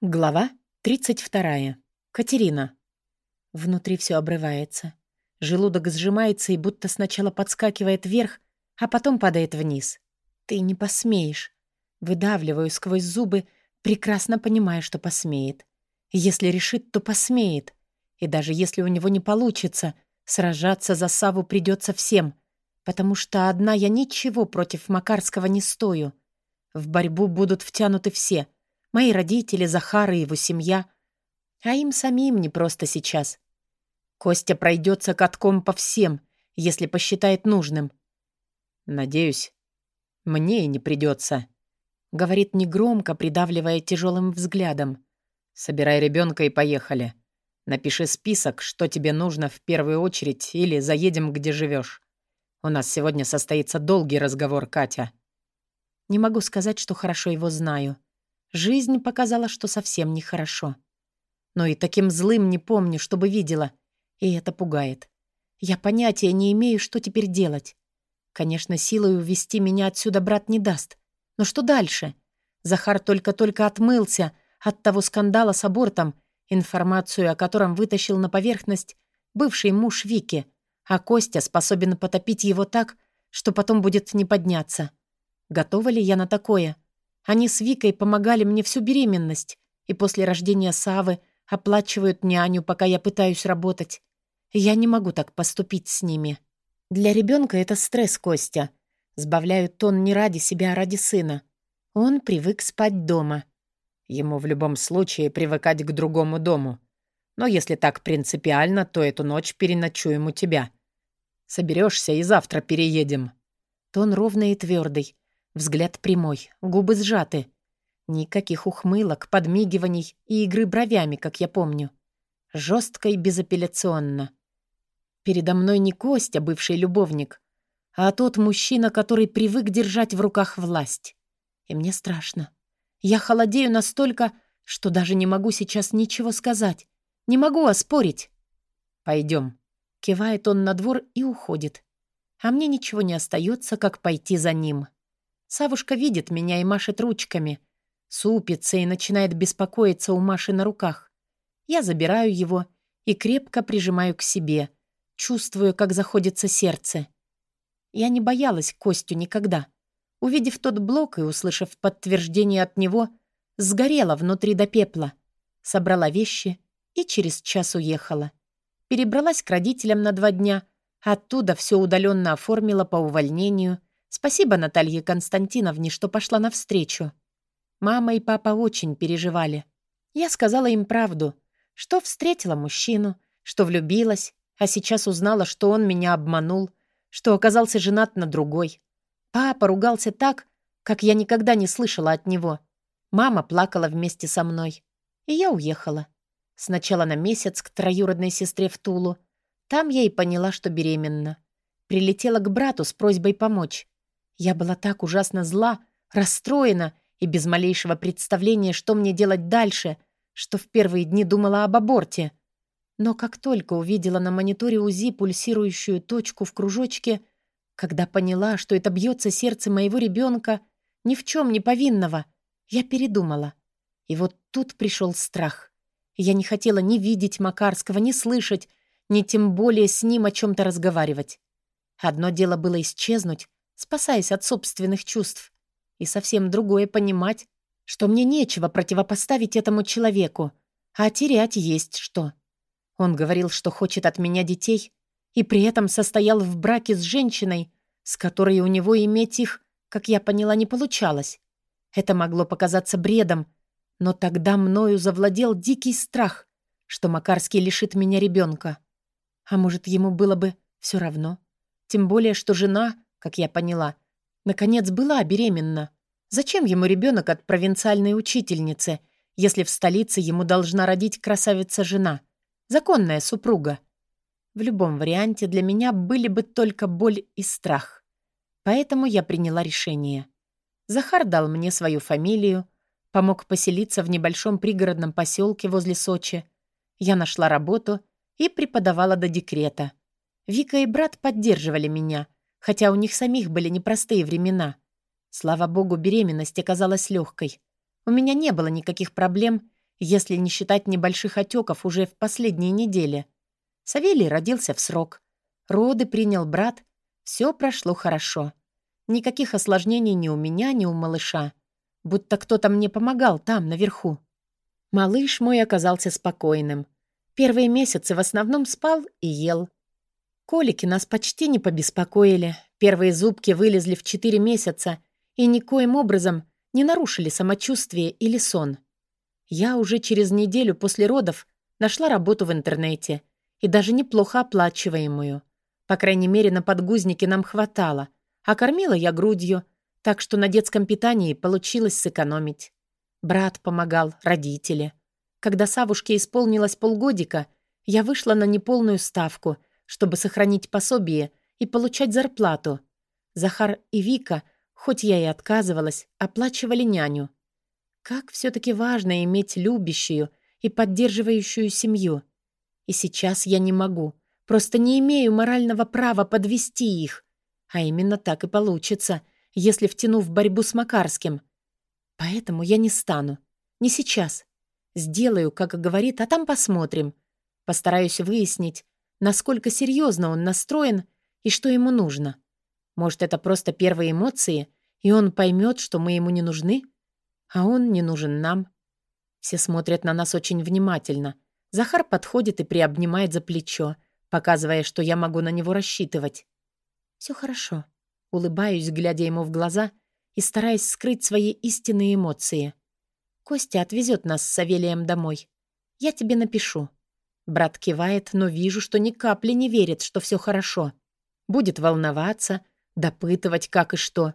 Глава 32. Катерина. Внутри все обрывается. Желудок сжимается и будто сначала подскакивает вверх, а потом падает вниз. «Ты не посмеешь». Выдавливаю сквозь зубы, прекрасно понимая, что посмеет. Если решит, то посмеет. И даже если у него не получится, сражаться за Саву придется всем, потому что одна я ничего против Макарского не стою. В борьбу будут втянуты все — Мои родители, Захар и его семья. А им самим не просто сейчас. Костя пройдется катком по всем, если посчитает нужным. «Надеюсь, мне и не придется», — говорит негромко, придавливая тяжелым взглядом. «Собирай ребенка и поехали. Напиши список, что тебе нужно в первую очередь, или заедем, где живешь. У нас сегодня состоится долгий разговор, Катя». Не могу сказать, что хорошо его знаю. Жизнь показала, что совсем нехорошо. Но и таким злым не помню, чтобы видела. И это пугает. Я понятия не имею, что теперь делать. Конечно, силой увести меня отсюда брат не даст. Но что дальше? Захар только-только отмылся от того скандала с абортом, информацию о котором вытащил на поверхность бывший муж Вики, а Костя способен потопить его так, что потом будет не подняться. Готова ли я на такое? — они с Викой помогали мне всю беременность, и после рождения Савы оплачивают няню, пока я пытаюсь работать. Я не могу так поступить с ними. Для ребенка это стресс, Костя. Сбавляют тон не ради себя, а ради сына. Он привык спать дома. Ему в любом случае привыкать к другому дому. Но если так принципиально, то эту ночь переночуем у тебя. Соберешься и завтра переедем. Тон ровный и твердый, Взгляд прямой, губы сжаты. Никаких ухмылок, подмигиваний и игры бровями, как я помню. Жестко и безапелляционно. Передо мной не Костя, бывший любовник, а тот мужчина, который привык держать в руках власть. И мне страшно. Я холодею настолько, что даже не могу сейчас ничего сказать. Не могу оспорить. «Пойдем», — кивает он на двор и уходит. А мне ничего не остается, как пойти за ним. Савушка видит меня и машет ручками. Супится и начинает беспокоиться у Маши на руках. Я забираю его и крепко прижимаю к себе. Чувствую, как заходится сердце. Я не боялась Костю никогда. Увидев тот блок и услышав подтверждение от него, сгорела внутри до пепла. Собрала вещи и через час уехала. Перебралась к родителям на два дня, оттуда все удаленно оформила по увольнению — Спасибо Наталье Константиновне, что пошла навстречу. Мама и папа очень переживали. Я сказала им правду, что встретила мужчину, что влюбилась, а сейчас узнала, что он меня обманул, что оказался женат на другой. Папа ругался так, как я никогда не слышала от него. Мама плакала вместе со мной. И я уехала. Сначала на месяц к троюродной сестре в Тулу. Там я и поняла, что беременна. Прилетела к брату с просьбой помочь. Я была так ужасно зла, расстроена и без малейшего представления, что мне делать дальше, что в первые дни думала об аборте. Но как только увидела на мониторе УЗИ пульсирующую точку в кружочке, когда поняла, что это бьется сердце моего ребенка, ни в чем не повинного, я передумала. И вот тут пришел страх. Я не хотела ни видеть Макарского, ни слышать, ни тем более с ним о чем-то разговаривать. Одно дело было исчезнуть, спасаясь от собственных чувств. И совсем другое понимать, что мне нечего противопоставить этому человеку, а терять есть что. Он говорил, что хочет от меня детей, и при этом состоял в браке с женщиной, с которой у него иметь их, как я поняла, не получалось. Это могло показаться бредом, но тогда мною завладел дикий страх, что Макарский лишит меня ребенка. А может, ему было бы все равно? Тем более, что жена как я поняла, наконец была беременна. Зачем ему ребенок от провинциальной учительницы, если в столице ему должна родить красавица-жена, законная супруга? В любом варианте для меня были бы только боль и страх. Поэтому я приняла решение. Захар дал мне свою фамилию, помог поселиться в небольшом пригородном поселке возле Сочи. Я нашла работу и преподавала до декрета. Вика и брат поддерживали меня — хотя у них самих были непростые времена. Слава богу, беременность оказалась легкой. У меня не было никаких проблем, если не считать небольших отеков уже в последние недели. Савелий родился в срок. Роды принял брат. Все прошло хорошо. Никаких осложнений ни у меня, ни у малыша. Будто кто-то мне помогал там, наверху. Малыш мой оказался спокойным. Первые месяцы в основном спал и ел. Колики нас почти не побеспокоили. Первые зубки вылезли в 4 месяца и никоим образом не нарушили самочувствие или сон. Я уже через неделю после родов нашла работу в интернете и даже неплохо оплачиваемую. По крайней мере, на подгузники нам хватало, а кормила я грудью, так что на детском питании получилось сэкономить. Брат помогал, родители. Когда Савушке исполнилось полгодика, я вышла на неполную ставку, чтобы сохранить пособие и получать зарплату. Захар и Вика, хоть я и отказывалась, оплачивали няню. Как все-таки важно иметь любящую и поддерживающую семью. И сейчас я не могу, просто не имею морального права подвести их. А именно так и получится, если втяну в борьбу с Макарским. Поэтому я не стану. Не сейчас. Сделаю, как говорит, а там посмотрим. Постараюсь выяснить, насколько серьезно он настроен и что ему нужно. Может, это просто первые эмоции, и он поймет, что мы ему не нужны, а он не нужен нам. Все смотрят на нас очень внимательно. Захар подходит и приобнимает за плечо, показывая, что я могу на него рассчитывать. Все хорошо. Улыбаюсь, глядя ему в глаза и стараясь скрыть свои истинные эмоции. Костя отвезет нас с Савелием домой. Я тебе напишу. Брат кивает, но вижу, что ни капли не верит, что все хорошо. Будет волноваться, допытывать, как и что.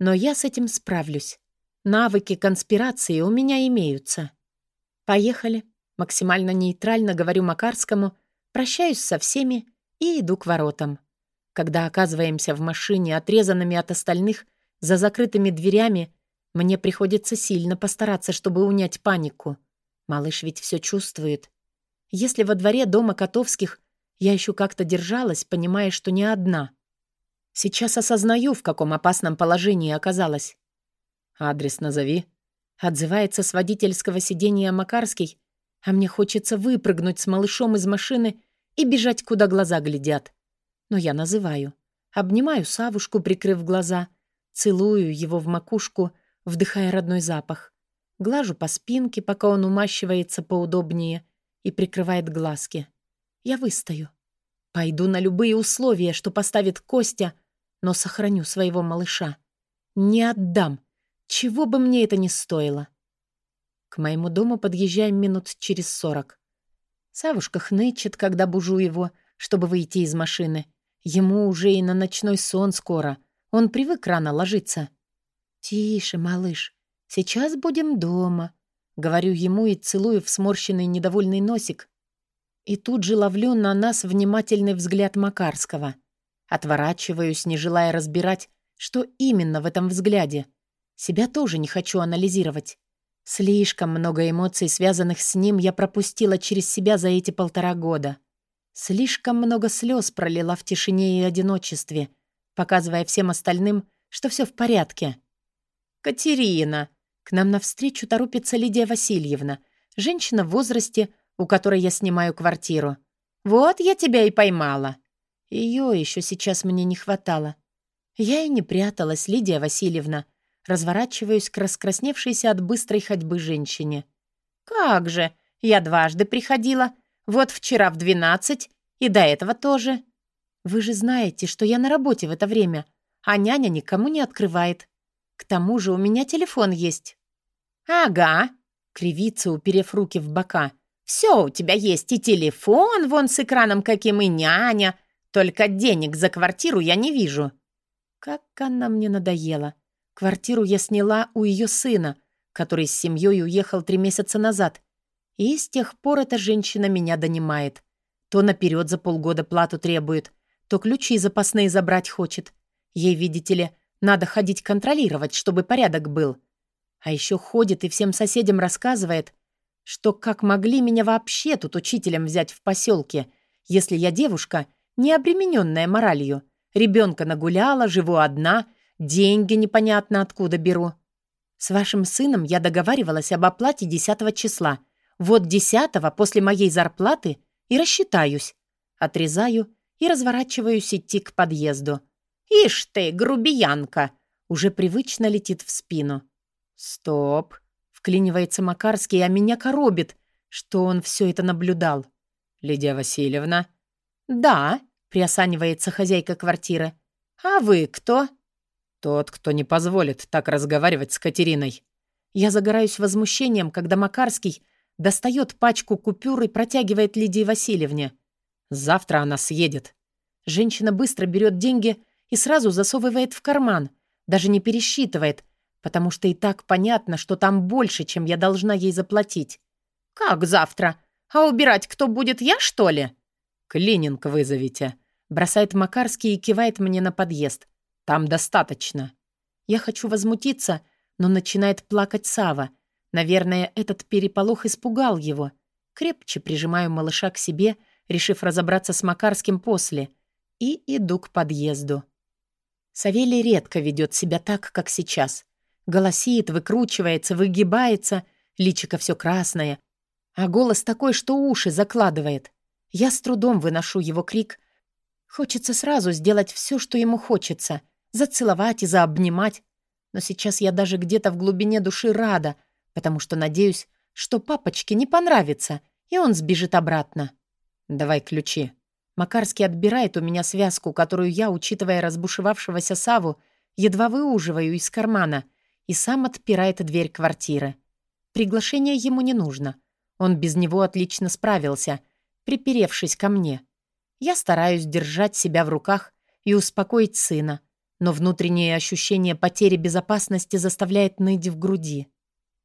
Но я с этим справлюсь. Навыки конспирации у меня имеются. Поехали. Максимально нейтрально говорю Макарскому, прощаюсь со всеми и иду к воротам. Когда оказываемся в машине, отрезанными от остальных, за закрытыми дверями, мне приходится сильно постараться, чтобы унять панику. Малыш ведь все чувствует. Если во дворе дома Котовских я еще как-то держалась, понимая, что не одна. Сейчас осознаю, в каком опасном положении оказалась. «Адрес назови», — отзывается с водительского сиденья Макарский, а мне хочется выпрыгнуть с малышом из машины и бежать, куда глаза глядят. Но я называю. Обнимаю Савушку, прикрыв глаза, целую его в макушку, вдыхая родной запах. Глажу по спинке, пока он умащивается поудобнее и прикрывает глазки. Я выстою. Пойду на любые условия, что поставит Костя, но сохраню своего малыша. Не отдам, чего бы мне это ни стоило. К моему дому подъезжаем минут через сорок. Савушка хнычет, когда бужу его, чтобы выйти из машины. Ему уже и на ночной сон скоро. Он привык рано ложиться. «Тише, малыш, сейчас будем дома», — говорю ему и целую в сморщенный недовольный носик. И тут же ловлю на нас внимательный взгляд Макарского. Отворачиваюсь, не желая разбирать, что именно в этом взгляде. Себя тоже не хочу анализировать. Слишком много эмоций, связанных с ним, я пропустила через себя за эти полтора года. Слишком много слез пролила в тишине и одиночестве, показывая всем остальным, что все в порядке. «Катерина!» К нам навстречу торопится Лидия Васильевна, женщина в возрасте, у которой я снимаю квартиру. «Вот я тебя и поймала!» Ее еще сейчас мне не хватало. Я и не пряталась, Лидия Васильевна. Разворачиваюсь к раскрасневшейся от быстрой ходьбы женщине. «Как же! Я дважды приходила. Вот вчера в двенадцать и до этого тоже. Вы же знаете, что я на работе в это время, а няня никому не открывает. К тому же у меня телефон есть». «Ага», — кривится, уперев руки в бока. «Все у тебя есть, и телефон вон с экраном каким, и няня. Только денег за квартиру я не вижу». Как она мне надоела. Квартиру я сняла у ее сына, который с семьей уехал три месяца назад. И с тех пор эта женщина меня донимает. То наперед за полгода плату требует, то ключи запасные забрать хочет. Ей, видите ли, надо ходить контролировать, чтобы порядок был. А еще ходит и всем соседям рассказывает, что как могли меня вообще тут учителем взять в поселке, если я девушка, не обремененная моралью. Ребенка нагуляла, живу одна, деньги непонятно откуда беру. С вашим сыном я договаривалась об оплате 10 числа — Вот десятого после моей зарплаты и рассчитаюсь. Отрезаю и разворачиваюсь идти к подъезду. «Ишь ты, грубиянка!» Уже привычно летит в спину. «Стоп!» — вклинивается Макарский, а меня коробит, что он все это наблюдал. «Лидия Васильевна?» «Да», — приосанивается хозяйка квартиры. «А вы кто?» «Тот, кто не позволит так разговаривать с Катериной». Я загораюсь возмущением, когда Макарский достает пачку купюр и протягивает Лидии Васильевне. Завтра она съедет. Женщина быстро берет деньги и сразу засовывает в карман, даже не пересчитывает, потому что и так понятно, что там больше, чем я должна ей заплатить. «Как завтра? А убирать кто будет, я, что ли?» «Клининг вызовите», — бросает Макарский и кивает мне на подъезд. «Там достаточно». Я хочу возмутиться, но начинает плакать Сава. Наверное, этот переполох испугал его. Крепче прижимаю малыша к себе — решив разобраться с Макарским после, и иду к подъезду. Савелий редко ведет себя так, как сейчас. Голосит, выкручивается, выгибается, личико все красное, а голос такой, что уши закладывает. Я с трудом выношу его крик. Хочется сразу сделать все, что ему хочется, зацеловать и заобнимать. Но сейчас я даже где-то в глубине души рада, потому что надеюсь, что папочке не понравится, и он сбежит обратно. «Давай ключи». Макарский отбирает у меня связку, которую я, учитывая разбушевавшегося Саву, едва выуживаю из кармана, и сам отпирает дверь квартиры. Приглашение ему не нужно. Он без него отлично справился, приперевшись ко мне. Я стараюсь держать себя в руках и успокоить сына, но внутреннее ощущение потери безопасности заставляет ныть в груди.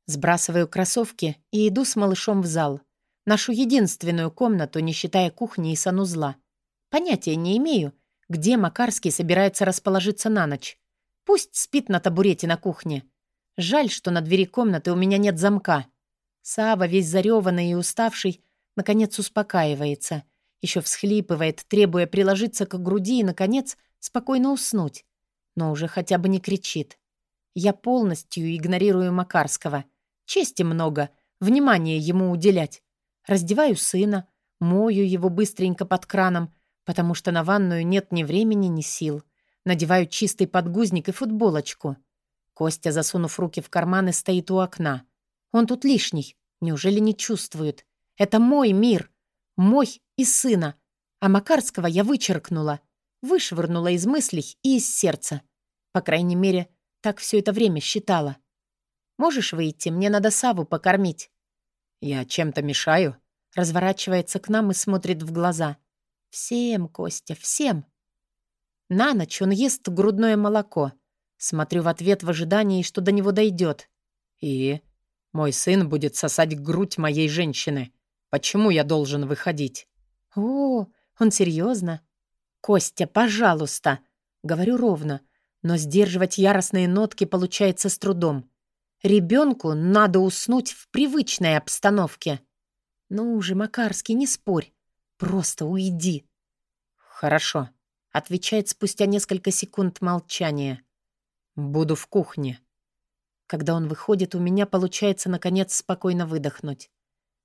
Сбрасываю кроссовки и иду с малышом в зал. Нашу единственную комнату, не считая кухни и санузла. Понятия не имею, где Макарский собирается расположиться на ночь. Пусть спит на табурете на кухне. Жаль, что на двери комнаты у меня нет замка. Сава, весь зареванный и уставший, наконец успокаивается. Еще всхлипывает, требуя приложиться к груди и, наконец, спокойно уснуть. Но уже хотя бы не кричит. Я полностью игнорирую Макарского. Чести много, внимания ему уделять. Раздеваю сына, мою его быстренько под краном, потому что на ванную нет ни времени, ни сил. Надеваю чистый подгузник и футболочку. Костя, засунув руки в карманы, стоит у окна. Он тут лишний. Неужели не чувствует? Это мой мир. Мой и сына. А Макарского я вычеркнула. Вышвырнула из мыслей и из сердца. По крайней мере, так все это время считала. «Можешь выйти? Мне надо Саву покормить». «Я чем-то мешаю?» Разворачивается к нам и смотрит в глаза. «Всем, Костя, всем!» На ночь он ест грудное молоко. Смотрю в ответ в ожидании, что до него дойдет. «И? Мой сын будет сосать грудь моей женщины. Почему я должен выходить?» «О, он серьезно?» «Костя, пожалуйста!» Говорю ровно, но сдерживать яростные нотки получается с трудом. Ребенку надо уснуть в привычной обстановке. Ну уже, Макарский, не спорь. Просто уйди. Хорошо, отвечает спустя несколько секунд молчания. Буду в кухне. Когда он выходит, у меня получается, наконец, спокойно выдохнуть.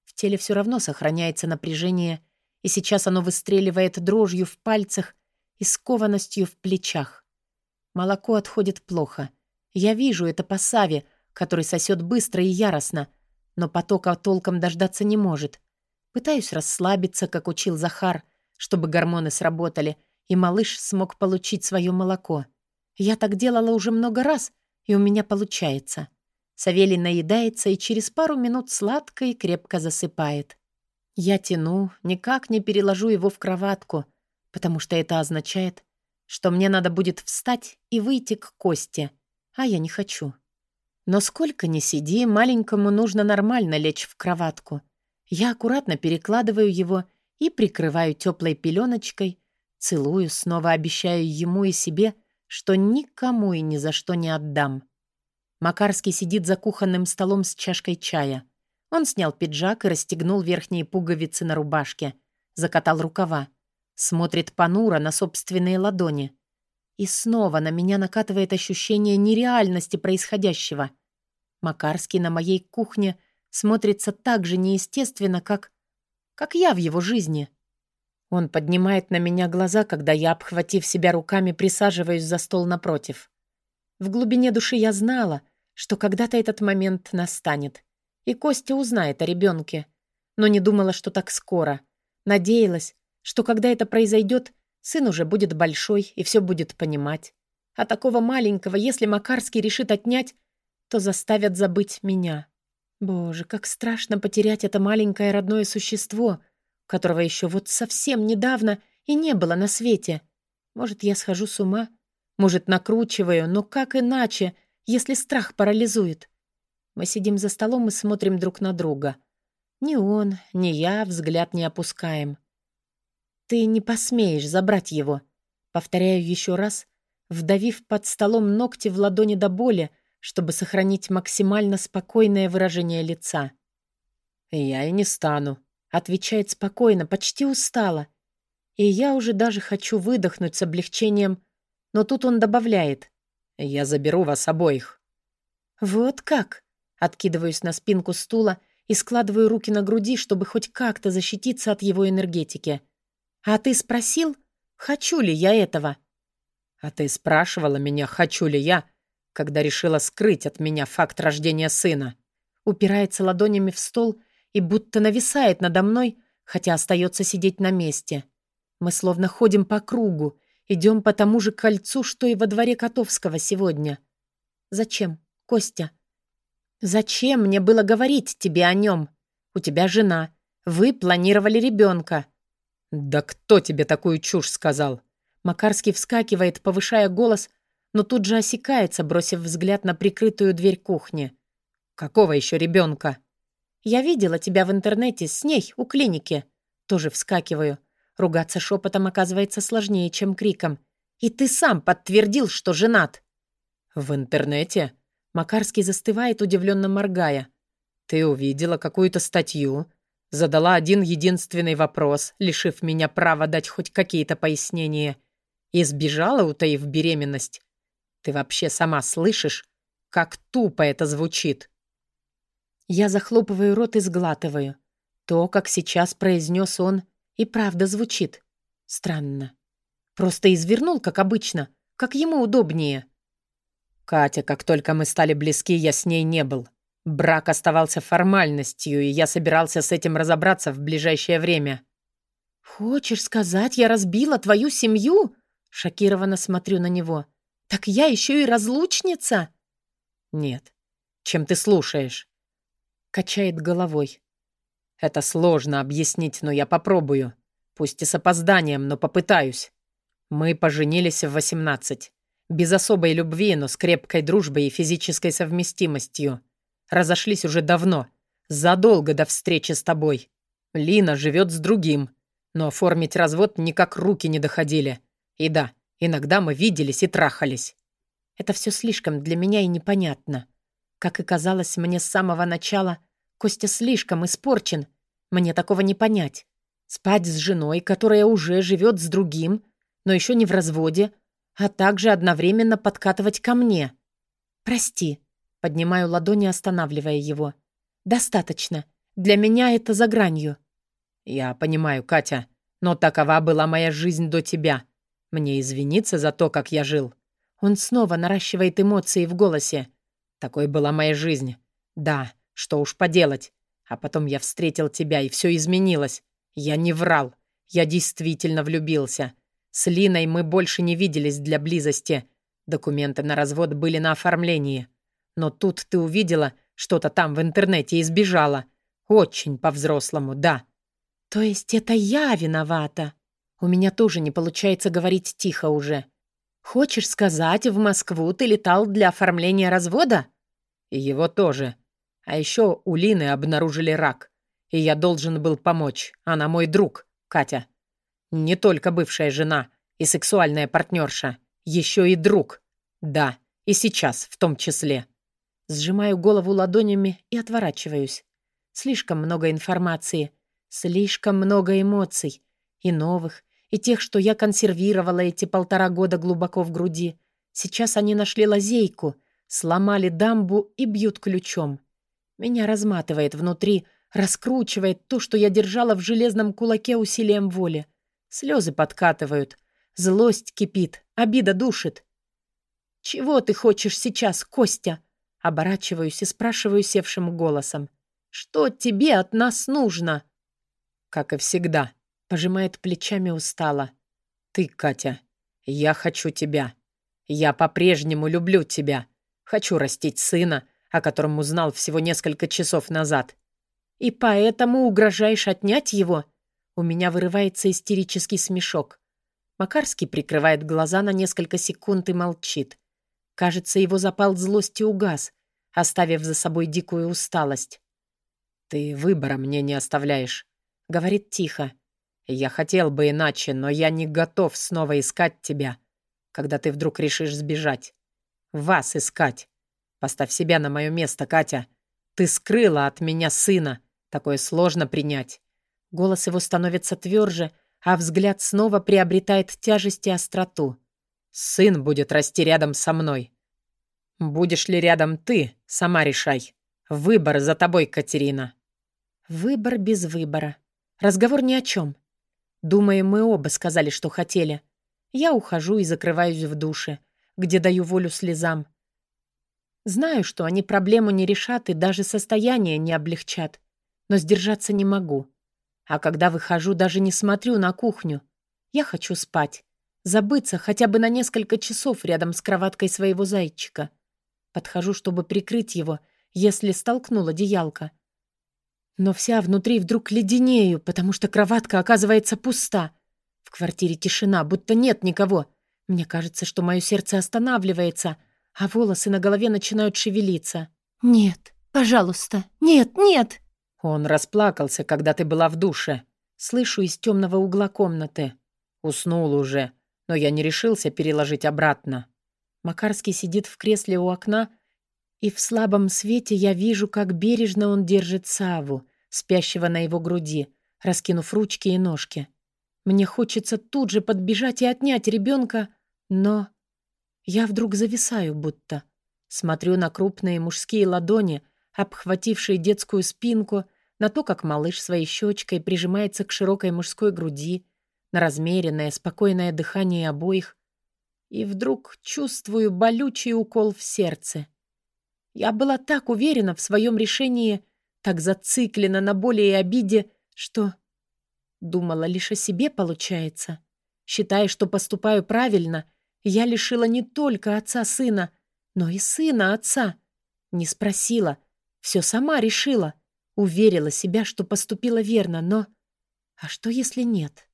В теле все равно сохраняется напряжение, и сейчас оно выстреливает дрожью в пальцах и скованностью в плечах. Молоко отходит плохо. Я вижу это по Саве, который сосет быстро и яростно, но потока толком дождаться не может. Пытаюсь расслабиться, как учил Захар, чтобы гормоны сработали, и малыш смог получить свое молоко. Я так делала уже много раз, и у меня получается. Савелий наедается и через пару минут сладко и крепко засыпает. Я тяну, никак не переложу его в кроватку, потому что это означает, что мне надо будет встать и выйти к Косте, а я не хочу. Но сколько ни сиди, маленькому нужно нормально лечь в кроватку. Я аккуратно перекладываю его и прикрываю теплой пеленочкой, целую, снова обещаю ему и себе, что никому и ни за что не отдам. Макарский сидит за кухонным столом с чашкой чая. Он снял пиджак и расстегнул верхние пуговицы на рубашке, закатал рукава, смотрит понуро на собственные ладони. И снова на меня накатывает ощущение нереальности происходящего — Макарский на моей кухне смотрится так же неестественно, как... как я в его жизни. Он поднимает на меня глаза, когда я, обхватив себя руками, присаживаюсь за стол напротив. В глубине души я знала, что когда-то этот момент настанет. И Костя узнает о ребенке. Но не думала, что так скоро. Надеялась, что когда это произойдет, сын уже будет большой и все будет понимать. А такого маленького, если Макарский решит отнять, то заставят забыть меня. Боже, как страшно потерять это маленькое родное существо — которого еще вот совсем недавно и не было на свете. Может, я схожу с ума? Может, накручиваю, но как иначе, если страх парализует? Мы сидим за столом и смотрим друг на друга. Ни он, ни я взгляд не опускаем. «Ты не посмеешь забрать его», — повторяю еще раз, вдавив под столом ногти в ладони до боли, чтобы сохранить максимально спокойное выражение лица. «Я и не стану», Отвечает спокойно, почти устала. И я уже даже хочу выдохнуть с облегчением, но тут он добавляет. «Я заберу вас обоих». «Вот как?» Откидываюсь на спинку стула и складываю руки на груди, чтобы хоть как-то защититься от его энергетики. «А ты спросил, хочу ли я этого?» «А ты спрашивала меня, хочу ли я, когда решила скрыть от меня факт рождения сына?» Упирается ладонями в стол и будто нависает надо мной, хотя остается сидеть на месте. Мы словно ходим по кругу, идем по тому же кольцу, что и во дворе Котовского сегодня. Зачем, Костя? Зачем мне было говорить тебе о нем? У тебя жена. Вы планировали ребенка. Да кто тебе такую чушь сказал? Макарский вскакивает, повышая голос, но тут же осекается, бросив взгляд на прикрытую дверь кухни. Какого еще ребенка? Я видела тебя в интернете с ней у клиники. Тоже вскакиваю. Ругаться шепотом оказывается сложнее, чем криком. И ты сам подтвердил, что женат. В интернете? Макарский застывает, удивленно моргая. Ты увидела какую-то статью, задала один единственный вопрос, лишив меня права дать хоть какие-то пояснения, и сбежала, утаив беременность. Ты вообще сама слышишь, как тупо это звучит? Я захлопываю рот и сглатываю. То, как сейчас произнес он, и правда звучит. Странно. Просто извернул, как обычно, как ему удобнее. Катя, как только мы стали близки, я с ней не был. Брак оставался формальностью, и я собирался с этим разобраться в ближайшее время. «Хочешь сказать, я разбила твою семью?» Шокированно смотрю на него. «Так я еще и разлучница?» «Нет. Чем ты слушаешь?» Качает головой. Это сложно объяснить, но я попробую. Пусть и с опозданием, но попытаюсь. Мы поженились в 18. Без особой любви, но с крепкой дружбой и физической совместимостью. Разошлись уже давно, задолго до встречи с тобой. Лина живет с другим, но оформить развод никак руки не доходили. И да, иногда мы виделись и трахались. Это все слишком для меня и непонятно. Как и казалось мне с самого начала, Костя слишком испорчен. Мне такого не понять. Спать с женой, которая уже живет с другим, но еще не в разводе, а также одновременно подкатывать ко мне. «Прости», — поднимаю ладони, останавливая его. «Достаточно. Для меня это за гранью». «Я понимаю, Катя, но такова была моя жизнь до тебя. Мне извиниться за то, как я жил». Он снова наращивает эмоции в голосе. Такой была моя жизнь. Да, что уж поделать. А потом я встретил тебя, и все изменилось. Я не врал. Я действительно влюбился. С Линой мы больше не виделись для близости. Документы на развод были на оформлении. Но тут ты увидела что-то там в интернете и сбежала. Очень по-взрослому, да. То есть это я виновата? У меня тоже не получается говорить тихо уже. Хочешь сказать, в Москву ты летал для оформления развода? И его тоже. А еще у Лины обнаружили рак. И я должен был помочь. Она мой друг, Катя. Не только бывшая жена и сексуальная партнерша. Еще и друг. Да, и сейчас в том числе. Сжимаю голову ладонями и отворачиваюсь. Слишком много информации, слишком много эмоций. И новых, и тех, что я консервировала эти полтора года глубоко в груди. Сейчас они нашли лазейку, сломали дамбу и бьют ключом. Меня разматывает внутри, раскручивает то, что я держала в железном кулаке усилием воли. Слезы подкатывают. Злость кипит, обида душит. «Чего ты хочешь сейчас, Костя?» Оборачиваюсь и спрашиваю севшим голосом. «Что тебе от нас нужно?» «Как и всегда», — пожимает плечами устало. «Ты, Катя, я хочу тебя. Я по-прежнему люблю тебя. Хочу растить сына, о котором узнал всего несколько часов назад. И поэтому угрожаешь отнять его?» У меня вырывается истерический смешок. Макарский прикрывает глаза на несколько секунд и молчит. Кажется, его запал злости угас, оставив за собой дикую усталость. «Ты выбора мне не оставляешь», — говорит тихо. «Я хотел бы иначе, но я не готов снова искать тебя, когда ты вдруг решишь сбежать. Вас искать. Поставь себя на мое место, Катя. Ты скрыла от меня сына. Такое сложно принять». Голос его становится тверже, а взгляд снова приобретает тяжесть и остроту. Сын будет расти рядом со мной. Будешь ли рядом ты, сама решай. Выбор за тобой, Катерина. Выбор без выбора. Разговор ни о чем. Думаю, мы оба сказали, что хотели. Я ухожу и закрываюсь в душе, где даю волю слезам. Знаю, что они проблему не решат и даже состояние не облегчат, но сдержаться не могу. А когда выхожу, даже не смотрю на кухню. Я хочу спать. Забыться хотя бы на несколько часов рядом с кроваткой своего зайчика. Подхожу, чтобы прикрыть его, если столкнул одеялко. Но вся внутри вдруг леденею, потому что кроватка оказывается пуста. В квартире тишина, будто нет никого. Мне кажется, что мое сердце останавливается, а волосы на голове начинают шевелиться. «Нет, пожалуйста, нет, нет!» Он расплакался, когда ты была в душе. Слышу из темного угла комнаты. Уснул уже но я не решился переложить обратно. Макарский сидит в кресле у окна, и в слабом свете я вижу, как бережно он держит Саву, спящего на его груди, раскинув ручки и ножки. Мне хочется тут же подбежать и отнять ребенка, но... Я вдруг зависаю будто. Смотрю на крупные мужские ладони, обхватившие детскую спинку, на то, как малыш своей щечкой прижимается к широкой мужской груди, на размеренное, спокойное дыхание обоих, и вдруг чувствую болючий укол в сердце. Я была так уверена в своем решении, так зациклена на боли и обиде, что... Думала лишь о себе, получается. Считая, что поступаю правильно, я лишила не только отца сына, но и сына отца. Не спросила, все сама решила. Уверила себя, что поступила верно, но... А что, если нет?